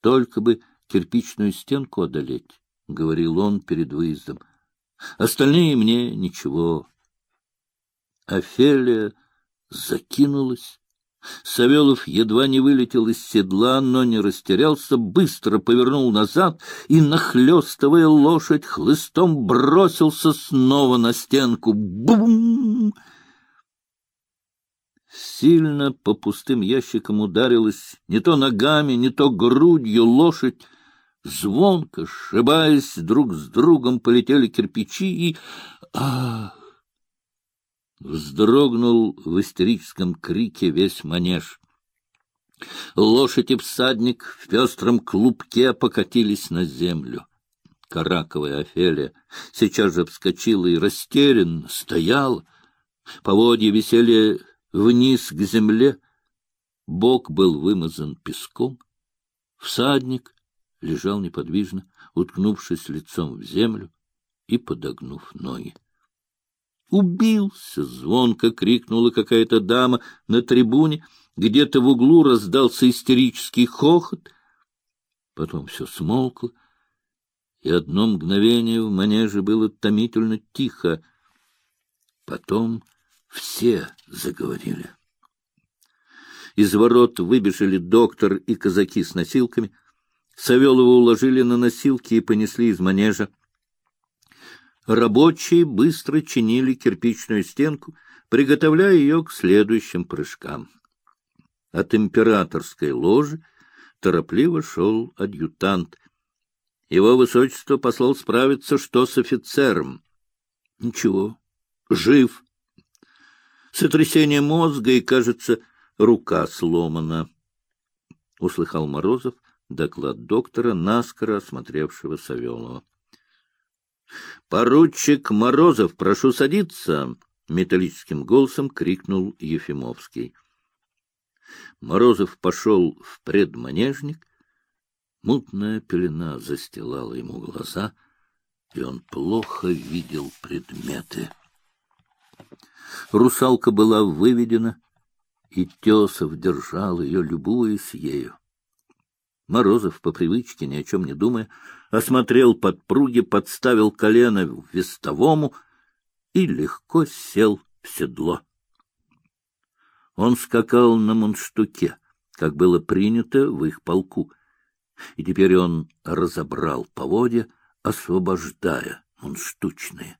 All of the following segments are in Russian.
Только бы кирпичную стенку одолеть, — говорил он перед выездом. Остальные мне ничего. Офелия закинулась. Савелов едва не вылетел из седла, но не растерялся, быстро повернул назад и, нахлестывая лошадь, хлыстом бросился снова на стенку. Бум! Сильно по пустым ящикам ударилась не то ногами, не то грудью лошадь. Звонко, сшибаясь друг с другом, полетели кирпичи и... Ах! Вздрогнул в истерическом крике весь манеж. Лошадь и всадник в пестром клубке покатились на землю. Караковая Офелия сейчас же вскочила и растерянно стояла. Поводья висели вниз к земле. Бок был вымазан песком. Всадник лежал неподвижно, уткнувшись лицом в землю и подогнув ноги. «Убился!» — звонко крикнула какая-то дама на трибуне. Где-то в углу раздался истерический хохот. Потом все смолкло, и одно мгновение в манеже было томительно тихо. Потом все заговорили. Из ворот выбежали доктор и казаки с носилками. Савелова уложили на носилки и понесли из манежа. Рабочие быстро чинили кирпичную стенку, приготовляя ее к следующим прыжкам. От императорской ложи торопливо шел адъютант. Его высочество послал справиться, что с офицером. Ничего, жив. Сотрясение мозга и, кажется, рука сломана. Услыхал Морозов доклад доктора, наскоро осмотревшего Савелова. — Поручик Морозов, прошу садиться! — металлическим голосом крикнул Ефимовский. Морозов пошел в предманежник. Мутная пелена застилала ему глаза, и он плохо видел предметы. Русалка была выведена, и Тесов держал ее, любуясь ею. Морозов, по привычке, ни о чем не думая, осмотрел подпруги, подставил колено вестовому и легко сел в седло. Он скакал на мундштуке, как было принято в их полку, и теперь он разобрал поводья, освобождая мундштучные.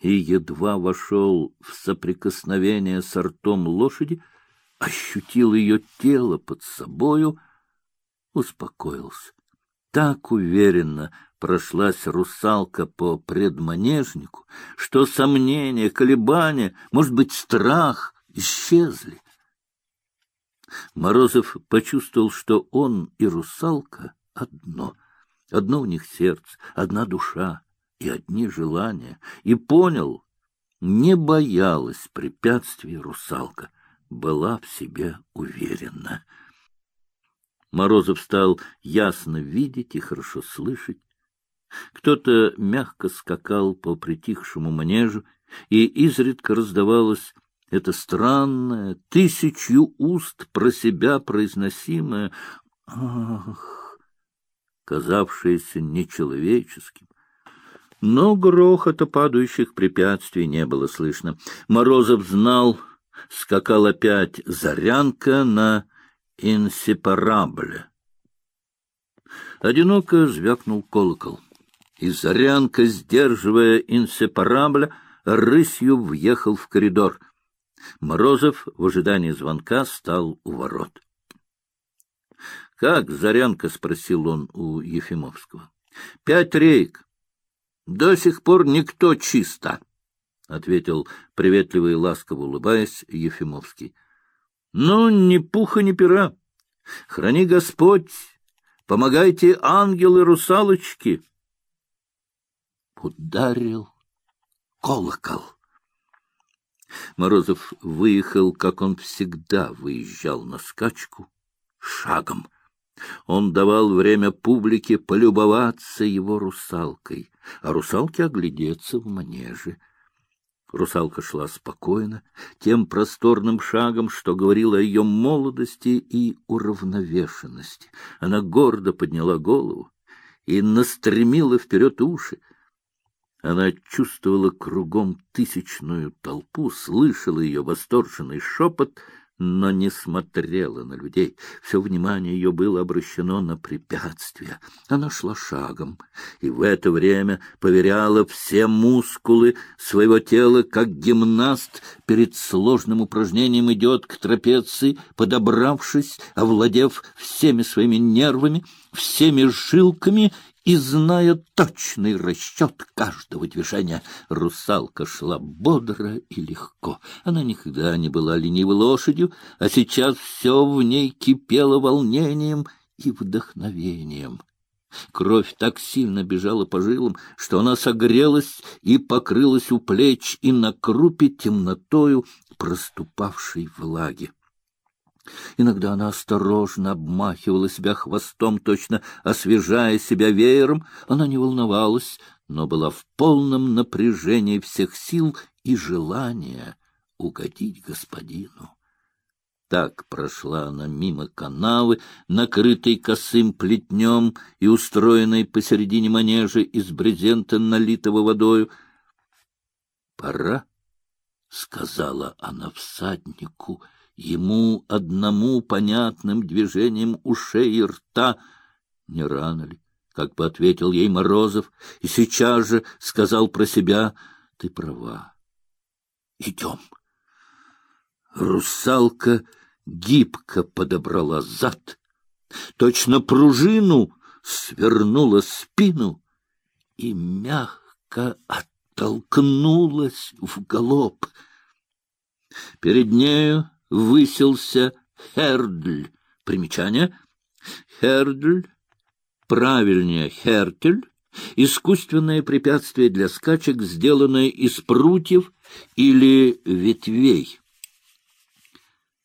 И едва вошел в соприкосновение с ртом лошади, ощутил ее тело под собою, успокоился. Так уверенно прошлась русалка по предманежнику, что сомнения, колебания, может быть, страх исчезли. Морозов почувствовал, что он и русалка одно, одно у них сердце, одна душа и одни желания, и понял, не боялась препятствий русалка, была в себе уверена. Морозов стал ясно видеть и хорошо слышать. Кто-то мягко скакал по притихшему манежу, и изредка раздавалось это странное, тысячью уст про себя произносимое «Ах!», казавшееся нечеловеческим. Но грохота падающих препятствий не было слышно. Морозов знал, скакал опять Зарянка на инсепарабле. Одиноко звякнул колокол, и Зарянка, сдерживая инсепарабля, рысью въехал в коридор. Морозов в ожидании звонка стал у ворот. — Как, Зарянка? — спросил он у Ефимовского. — Пять рейк. До сих пор никто чисто, — ответил приветливо и ласково улыбаясь Ефимовский. — ну, ни пуха, ни пера. Храни Господь, помогайте ангелы-русалочки. Ударил колокол. Морозов выехал, как он всегда выезжал на скачку, шагом. Он давал время публике полюбоваться его русалкой, а русалке оглядеться в манеже. Русалка шла спокойно, тем просторным шагом, что говорило о ее молодости и уравновешенности. Она гордо подняла голову и настремила вперед уши. Она чувствовала кругом тысячную толпу, слышала ее восторженный шепот — но не смотрела на людей. Все внимание ее было обращено на препятствия. Она шла шагом, и в это время поверяла все мускулы своего тела, как гимнаст перед сложным упражнением идет к трапеции, подобравшись, овладев всеми своими нервами, всеми жилками и, зная точный расчет каждого движения, русалка шла бодро и легко. Она никогда не была ленивой лошадью, а сейчас все в ней кипело волнением и вдохновением. Кровь так сильно бежала по жилам, что она согрелась и покрылась у плеч и на крупе темнотою проступавшей влаги. Иногда она осторожно обмахивала себя хвостом, точно освежая себя веером. Она не волновалась, но была в полном напряжении всех сил и желания угодить господину. Так прошла она мимо канавы, накрытой косым плетнем и устроенной посередине манежа из брезента, налитого водою. — Пора, — сказала она всаднику, — ему одному понятным движением ушей и рта. Не рано ли? Как бы ответил ей Морозов, и сейчас же сказал про себя, ты права. Идем. Русалка гибко подобрала зад, точно пружину свернула спину и мягко оттолкнулась в галоп. Перед нею высился Хердль. Примечание. Хердль, правильнее Хертель, искусственное препятствие для скачек, сделанное из прутьев или ветвей.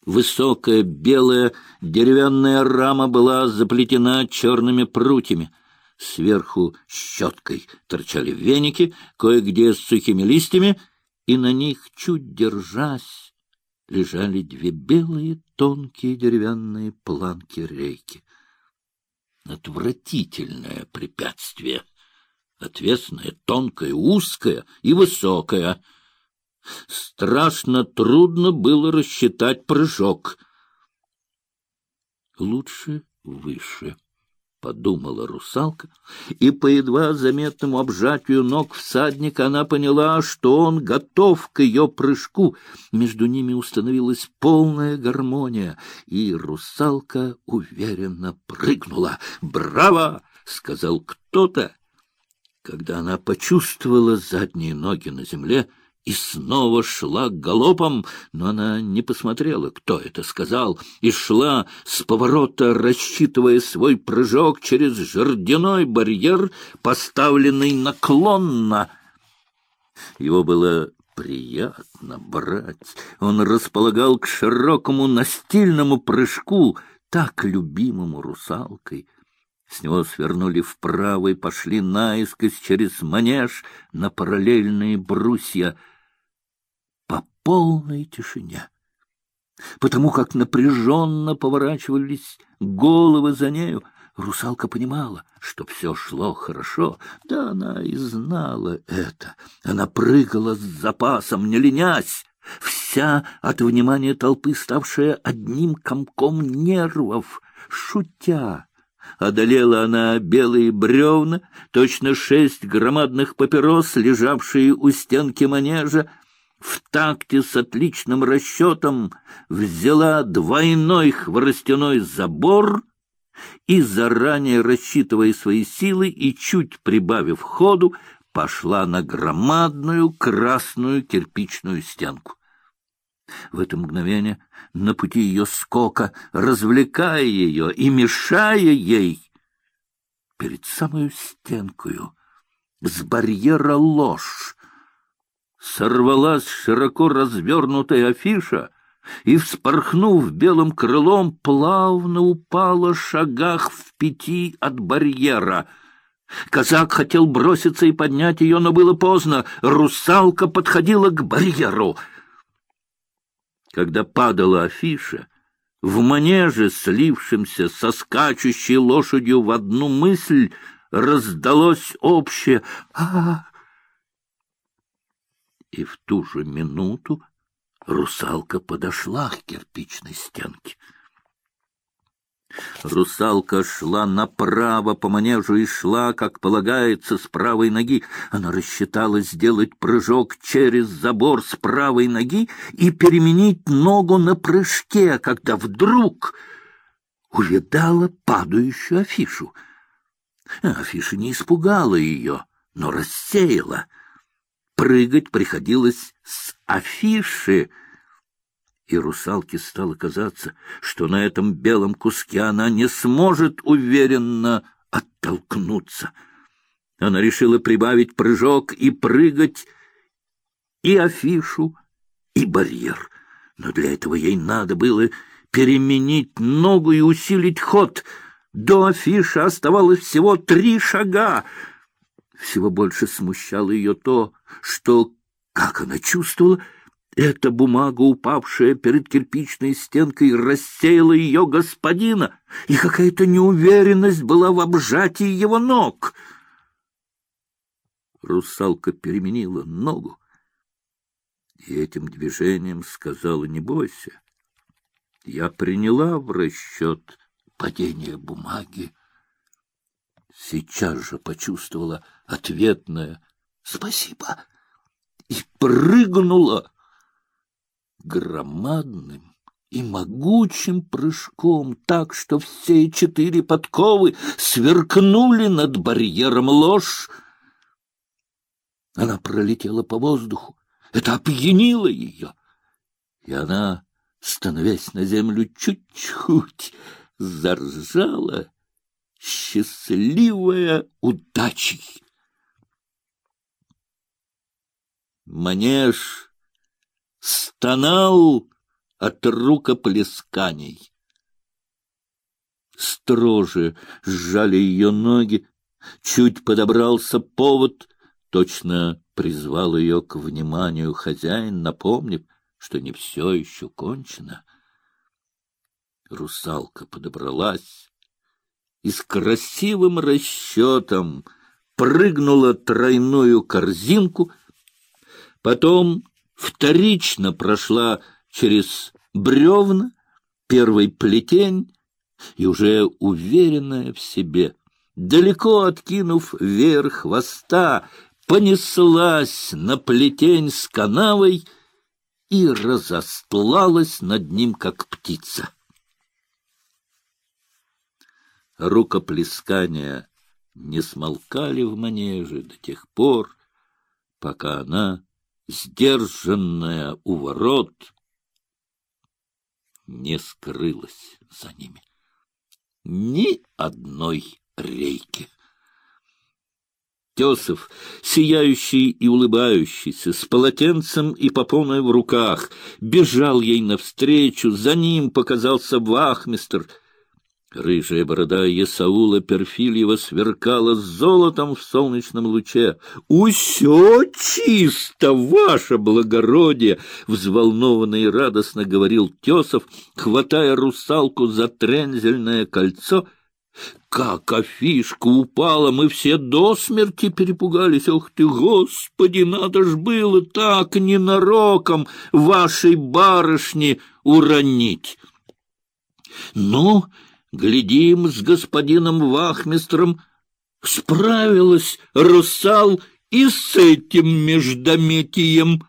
Высокая белая деревянная рама была заплетена черными прутьями. Сверху щеткой торчали веники, кое-где с сухими листьями, и на них, чуть держась, лежали две белые тонкие деревянные планки рейки. Отвратительное препятствие, отвесное, тонкое, узкое и высокое. Страшно трудно было рассчитать прыжок. Лучше выше. — подумала русалка, и по едва заметному обжатию ног всадника она поняла, что он готов к ее прыжку. Между ними установилась полная гармония, и русалка уверенно прыгнула. «Браво!» — сказал кто-то. Когда она почувствовала задние ноги на земле — и снова шла галопом, но она не посмотрела, кто это сказал, и шла с поворота, рассчитывая свой прыжок через жердяной барьер, поставленный наклонно. Его было приятно брать. Он располагал к широкому настильному прыжку, так любимому русалкой. С него свернули вправо и пошли наискось через манеж на параллельные брусья — полной тишине. Потому как напряженно поворачивались головы за нею, русалка понимала, что все шло хорошо. Да она и знала это. Она прыгала с запасом, не ленясь, вся от внимания толпы, ставшая одним комком нервов, шутя. Одолела она белые бревна, точно шесть громадных папирос, лежавшие у стенки манежа, в такте с отличным расчетом взяла двойной хворостяной забор и, заранее рассчитывая свои силы и чуть прибавив ходу, пошла на громадную красную кирпичную стенку. В это мгновение на пути ее скока, развлекая ее и мешая ей, перед самую стенкою, с барьера ложь, сорвалась широко развернутая афиша и, вспорхнув белым крылом, плавно упала шагах в пяти от барьера. Казак хотел броситься и поднять ее, но было поздно. Русалка подходила к барьеру. Когда падала афиша, в манеже, слившемся со скачущей лошадью в одну мысль, раздалось общее а, И в ту же минуту русалка подошла к кирпичной стенке. Русалка шла направо по манежу и шла, как полагается, с правой ноги. Она рассчитала сделать прыжок через забор с правой ноги и переменить ногу на прыжке, когда вдруг увидала падающую афишу. Афиша не испугала ее, но рассеяла. Прыгать приходилось с афиши — и русалке стало казаться, что на этом белом куске она не сможет уверенно оттолкнуться. Она решила прибавить прыжок и прыгать и афишу, и барьер. Но для этого ей надо было переменить ногу и усилить ход. До афиши оставалось всего три шага. Всего больше смущало ее то, что, как она чувствовала, эта бумага, упавшая перед кирпичной стенкой, рассеяла ее господина, и какая-то неуверенность была в обжатии его ног. Русалка переменила ногу и этим движением сказала, не бойся, я приняла в расчет падение бумаги. Сейчас же почувствовала ответное «спасибо» и прыгнула громадным и могучим прыжком, так что все четыре подковы сверкнули над барьером ложь. Она пролетела по воздуху, это опьянило ее, и она, становясь на землю чуть-чуть, заржала, счастливая удачей. Манеж стонал от рукоплесканий. Строже сжали ее ноги, чуть подобрался повод, точно призвал ее к вниманию хозяин, напомнив, что не все еще кончено. Русалка подобралась и с красивым расчетом прыгнула тройную корзинку, потом вторично прошла через бревна, первый плетень, и уже уверенная в себе, далеко откинув вверх хвоста, понеслась на плетень с канавой и разостлалась над ним, как птица. Рукоплескания не смолкали в манеже до тех пор, пока она сдержанная у ворот, не скрылась за ними. Ни одной рейки. Тесов, сияющий и улыбающийся, с полотенцем и попоной в руках, бежал ей навстречу, за ним показался вахмистр — Рыжая борода Есаула Перфильева сверкала золотом в солнечном луче. «Усё чисто, ваше благородие!» — взволнованно и радостно говорил Тесов, хватая русалку за трензельное кольцо. «Как афишка упала, мы все до смерти перепугались! Ох ты, Господи, надо ж было так ненароком вашей барышни уронить!» «Ну...» Глядим с господином Вахмистром, справилась русал и с этим междометием.